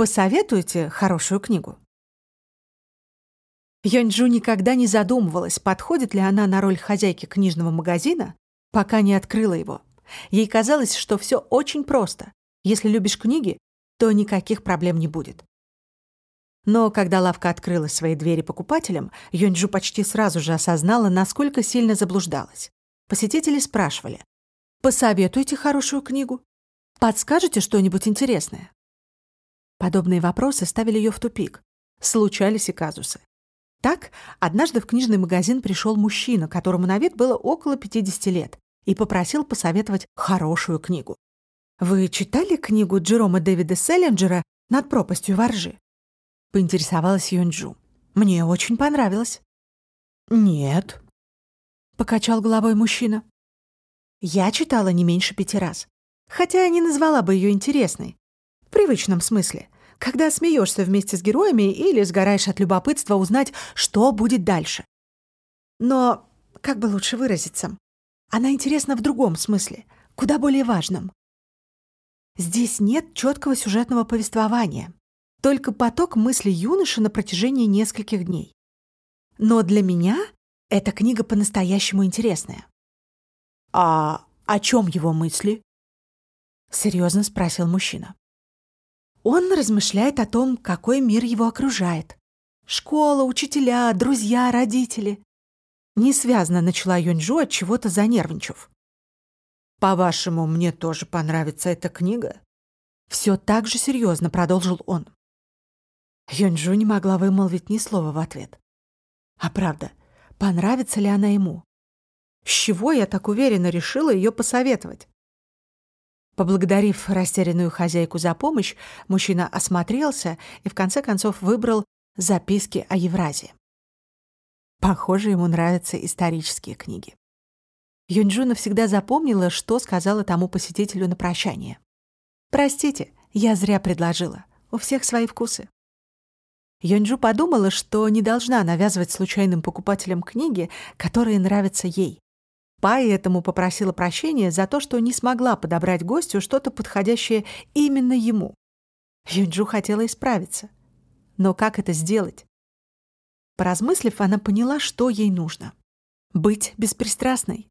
Посоветуйте хорошую книгу. Йонджу никогда не задумывалась, подходит ли она на роль хозяйки книжного магазина, пока не открыла его. Ей казалось, что все очень просто. Если любишь книги, то никаких проблем не будет. Но когда лавка открыла свои двери покупателям, Йонджу почти сразу же осознала, насколько сильно заблуждалась. Посетители спрашивали, «Посоветуйте хорошую книгу? Подскажете что-нибудь интересное?» Подобные вопросы ставили ее в тупик. Случались и казусы. Так, однажды в книжный магазин пришел мужчина, которому на вид было около 50 лет, и попросил посоветовать хорошую книгу. «Вы читали книгу Джерома Дэвида Селлинджера «Над пропастью воржи»?» — поинтересовалась Юнджу. «Мне очень понравилось». «Нет», — покачал головой мужчина. «Я читала не меньше пяти раз, хотя не назвала бы ее интересной. В привычном смысле, когда смеешься вместе с героями или сгораешь от любопытства узнать, что будет дальше. Но, как бы лучше выразиться, она интересна в другом смысле, куда более важном. Здесь нет четкого сюжетного повествования, только поток мыслей юноши на протяжении нескольких дней. Но для меня эта книга по-настоящему интересная. «А о чем его мысли?» — серьезно спросил мужчина. Он размышляет о том, какой мир его окружает. Школа, учителя, друзья, родители. Несвязно начала Юньжу от чего-то занервничав. «По-вашему, мне тоже понравится эта книга?» Все так же серьезно продолжил он. Юньжу не могла вымолвить ни слова в ответ. А правда, понравится ли она ему? С чего я так уверенно решила ее посоветовать? Поблагодарив растерянную хозяйку за помощь, мужчина осмотрелся и в конце концов выбрал записки о Евразии. Похоже, ему нравятся исторические книги. Юнджу навсегда запомнила, что сказала тому посетителю на прощание. «Простите, я зря предложила. У всех свои вкусы». Юнджу подумала, что не должна навязывать случайным покупателям книги, которые нравятся ей. Поэтому попросила прощения за то, что не смогла подобрать гостю что-то подходящее именно ему. Юнджу хотела исправиться. Но как это сделать? Поразмыслив, она поняла, что ей нужно. Быть беспристрастной.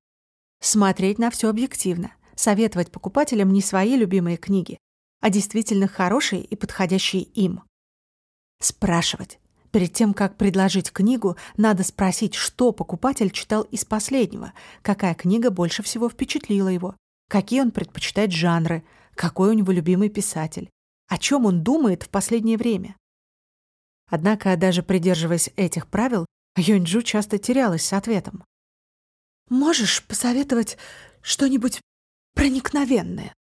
Смотреть на все объективно. Советовать покупателям не свои любимые книги, а действительно хорошие и подходящие им. Спрашивать. Перед тем, как предложить книгу, надо спросить, что покупатель читал из последнего, какая книга больше всего впечатлила его, какие он предпочитает жанры, какой у него любимый писатель, о чем он думает в последнее время. Однако, даже придерживаясь этих правил, Юньджу часто терялась с ответом. «Можешь посоветовать что-нибудь проникновенное?»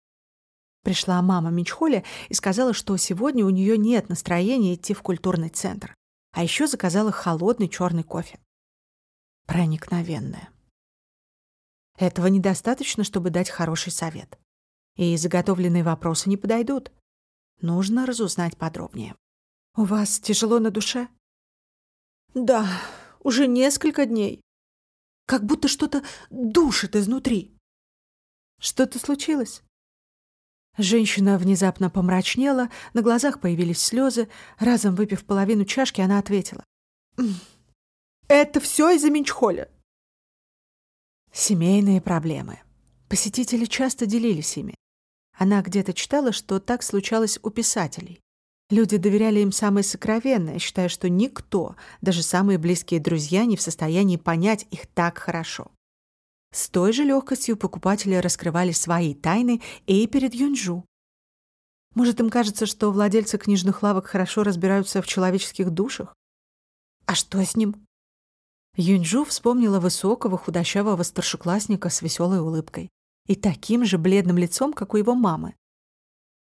Пришла мама Мичхоля и сказала, что сегодня у нее нет настроения идти в культурный центр а еще заказала холодный черный кофе. Проникновенная. Этого недостаточно, чтобы дать хороший совет. И заготовленные вопросы не подойдут. Нужно разузнать подробнее. «У вас тяжело на душе?» «Да, уже несколько дней. Как будто что-то душит изнутри». «Что-то случилось?» Женщина внезапно помрачнела, на глазах появились слезы. Разом выпив половину чашки, она ответила. «Это все из-за Минчхоля». Семейные проблемы. Посетители часто делились ими. Она где-то читала, что так случалось у писателей. Люди доверяли им самое сокровенное, считая, что никто, даже самые близкие друзья, не в состоянии понять их так хорошо. С той же легкостью покупатели раскрывали свои тайны и перед Юнджу. Может, им кажется, что владельцы книжных лавок хорошо разбираются в человеческих душах? А что с ним? Юнджу вспомнила высокого худощавого старшеклассника с веселой улыбкой и таким же бледным лицом, как у его мамы.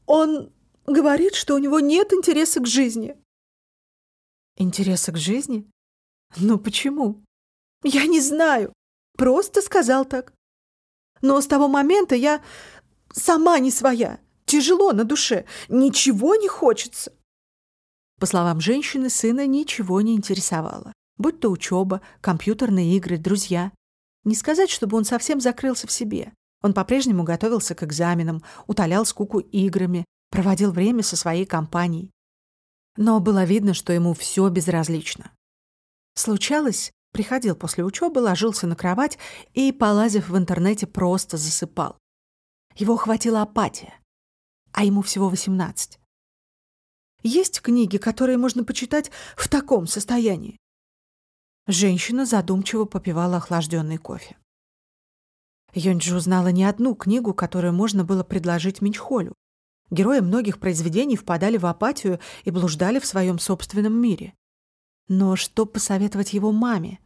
«Он говорит, что у него нет интереса к жизни». «Интереса к жизни? Ну почему?» «Я не знаю. Просто сказал так. Но с того момента я сама не своя. Тяжело на душе. Ничего не хочется. По словам женщины, сына ничего не интересовало. Будь то учеба, компьютерные игры, друзья. Не сказать, чтобы он совсем закрылся в себе. Он по-прежнему готовился к экзаменам, утолял скуку играми, проводил время со своей компанией. Но было видно, что ему все безразлично. Случалось, приходил после учебы, ложился на кровать и, полазив в интернете, просто засыпал. Его охватила апатия, а ему всего 18. Есть книги, которые можно почитать в таком состоянии. Женщина задумчиво попивала охлажденный кофе. Йонджу знала не одну книгу, которую можно было предложить Минчхолю. Герои многих произведений впадали в апатию и блуждали в своем собственном мире. Но что посоветовать его маме?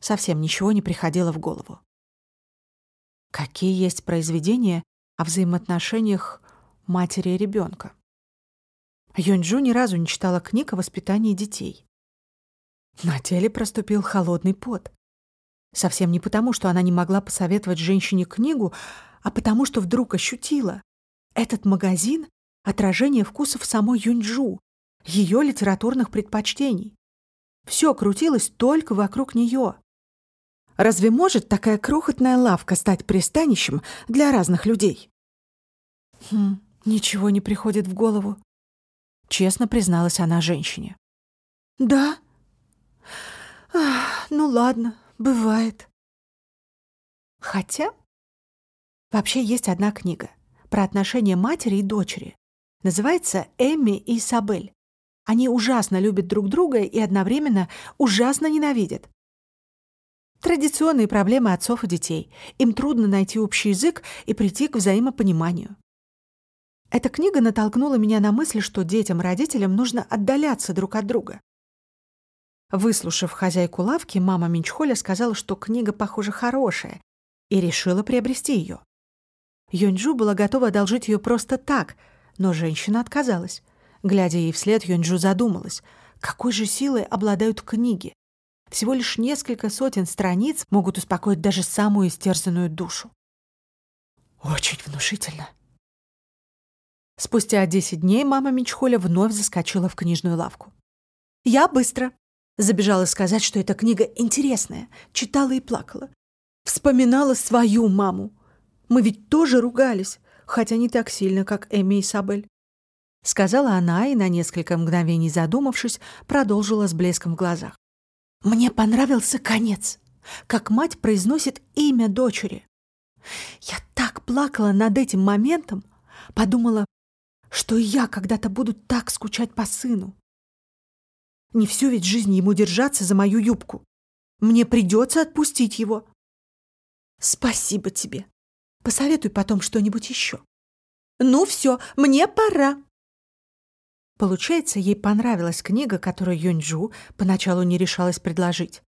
Совсем ничего не приходило в голову. Какие есть произведения о взаимоотношениях матери и ребенка? Юньджу ни разу не читала книг о воспитании детей. На теле проступил холодный пот. Совсем не потому, что она не могла посоветовать женщине книгу, а потому что вдруг ощутила. Этот магазин — отражение вкусов самой Юньджу, ее литературных предпочтений. Все крутилось только вокруг нее. Разве может такая крохотная лавка стать пристанищем для разных людей? Хм, ничего не приходит в голову. Честно призналась она женщине. Да? Ах, ну ладно, бывает. Хотя вообще есть одна книга про отношения матери и дочери. Называется «Эмми и Isabel. Они ужасно любят друг друга и одновременно ужасно ненавидят. Традиционные проблемы отцов и детей. Им трудно найти общий язык и прийти к взаимопониманию. Эта книга натолкнула меня на мысль, что детям и родителям нужно отдаляться друг от друга. Выслушав хозяйку лавки, мама Минчхоля сказала, что книга, похоже, хорошая, и решила приобрести ее. Юньджу была готова одолжить ее просто так, но женщина отказалась. Глядя ей вслед, Юньджу задумалась, какой же силой обладают книги. Всего лишь несколько сотен страниц могут успокоить даже самую истерзанную душу. Очень внушительно. Спустя 10 дней мама Мичхоля вновь заскочила в книжную лавку. «Я быстро!» Забежала сказать, что эта книга интересная, читала и плакала. Вспоминала свою маму. Мы ведь тоже ругались, хотя не так сильно, как Эми и Сабель. Сказала она и, на несколько мгновений задумавшись, продолжила с блеском в глазах. Мне понравился конец, как мать произносит имя дочери. Я так плакала над этим моментом, подумала, что и я когда-то буду так скучать по сыну. Не всю ведь жизнь ему держаться за мою юбку. Мне придется отпустить его. Спасибо тебе. Посоветуй потом что-нибудь еще. Ну все, мне пора. Получается, ей понравилась книга, которую Юньджу поначалу не решалась предложить.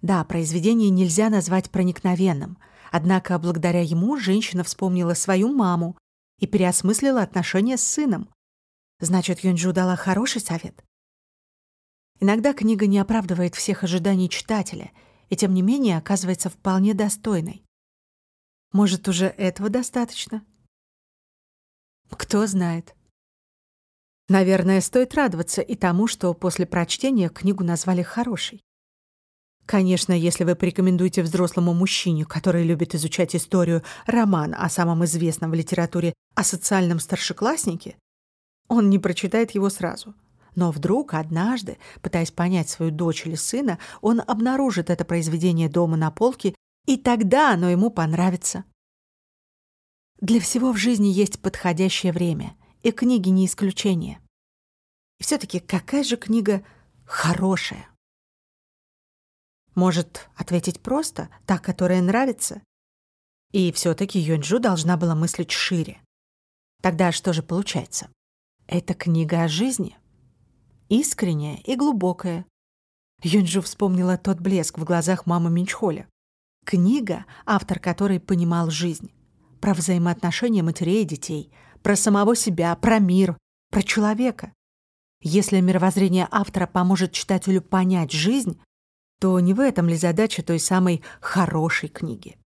Да, произведение нельзя назвать проникновенным, однако благодаря ему женщина вспомнила свою маму и переосмыслила отношения с сыном. Значит, Юньджу дала хороший совет. Иногда книга не оправдывает всех ожиданий читателя и, тем не менее, оказывается вполне достойной. Может, уже этого достаточно? Кто знает. Наверное, стоит радоваться и тому, что после прочтения книгу назвали хорошей. Конечно, если вы порекомендуете взрослому мужчине, который любит изучать историю, роман о самом известном в литературе о социальном старшекласснике, он не прочитает его сразу. Но вдруг однажды, пытаясь понять свою дочь или сына, он обнаружит это произведение дома на полке, и тогда оно ему понравится. Для всего в жизни есть подходящее время, и книги не исключение. И все-таки какая же книга хорошая? Может, ответить просто, та, которая нравится? И все-таки Юньджу должна была мыслить шире. Тогда что же получается? Это книга о жизни. Искренняя и глубокая. Юньджу вспомнила тот блеск в глазах мамы Минчхоля. Книга, автор которой понимал жизнь. Про взаимоотношения матерей и детей, про самого себя, про мир, про человека. Если мировоззрение автора поможет читателю понять жизнь, то не в этом ли задача той самой хорошей книги?